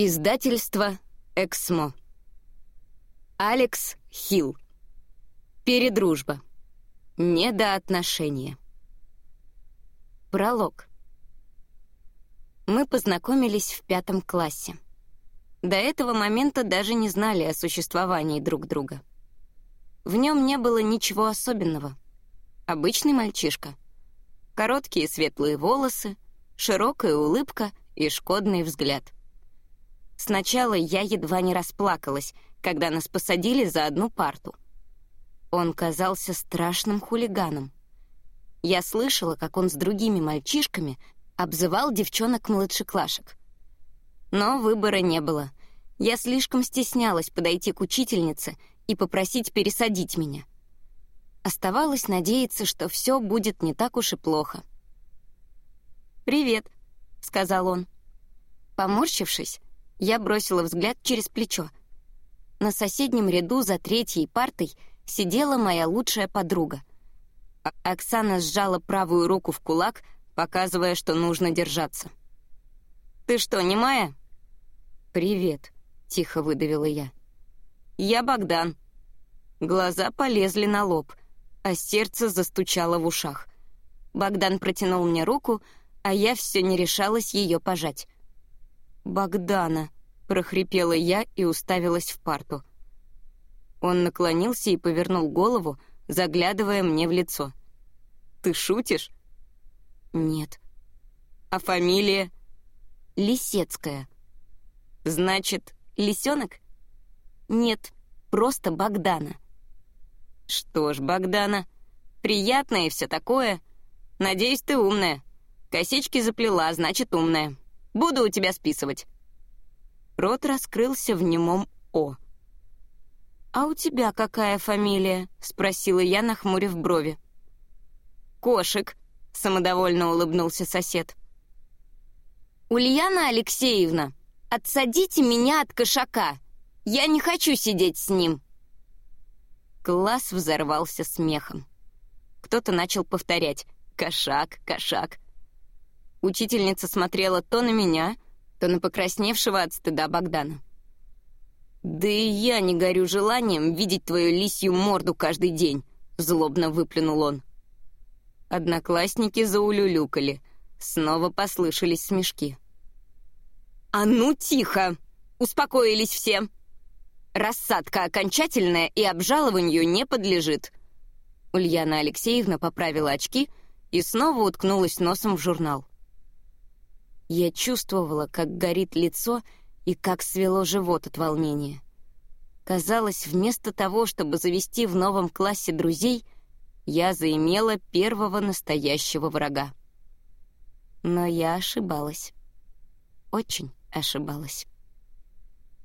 Издательство «Эксмо». Алекс Хилл. Передружба. Недоотношения. Пролог. Мы познакомились в пятом классе. До этого момента даже не знали о существовании друг друга. В нем не было ничего особенного. Обычный мальчишка. Короткие светлые волосы, широкая улыбка и шкодный взгляд — Сначала я едва не расплакалась, когда нас посадили за одну парту. Он казался страшным хулиганом. Я слышала, как он с другими мальчишками обзывал девчонок-младшеклашек. Но выбора не было. Я слишком стеснялась подойти к учительнице и попросить пересадить меня. Оставалось надеяться, что все будет не так уж и плохо. «Привет», — сказал он. Поморщившись, я бросила взгляд через плечо. На соседнем ряду за третьей партой сидела моя лучшая подруга. А Оксана сжала правую руку в кулак, показывая, что нужно держаться. «Ты что, не Майя?» «Привет», — тихо выдавила я. «Я Богдан». Глаза полезли на лоб, а сердце застучало в ушах. Богдан протянул мне руку, а я все не решалась ее пожать. «Богдана», — прохрипела я и уставилась в парту. Он наклонился и повернул голову, заглядывая мне в лицо. «Ты шутишь?» «Нет». «А фамилия?» «Лисецкая». «Значит, лисенок?» «Нет, просто Богдана». «Что ж, Богдана, приятно и все такое. Надеюсь, ты умная. Косички заплела, значит, умная. Буду у тебя списывать». Рот раскрылся в немом «О». «А у тебя какая фамилия?» — спросила я, нахмурив брови. «Кошек», — самодовольно улыбнулся сосед. «Ульяна Алексеевна, отсадите меня от кошака. Я не хочу сидеть с ним». Класс взорвался смехом. Кто-то начал повторять «кошак, кошак». Учительница смотрела то на меня, то на покрасневшего от стыда Богдана. «Да и я не горю желанием видеть твою лисью морду каждый день», — злобно выплюнул он. Одноклассники заулюлюкали. Снова послышались смешки. «А ну, тихо! Успокоились все! Рассадка окончательная и обжалованию не подлежит!» Ульяна Алексеевна поправила очки и снова уткнулась носом в журнал. Я чувствовала, как горит лицо и как свело живот от волнения. Казалось, вместо того, чтобы завести в новом классе друзей, я заимела первого настоящего врага. Но я ошибалась. Очень ошибалась.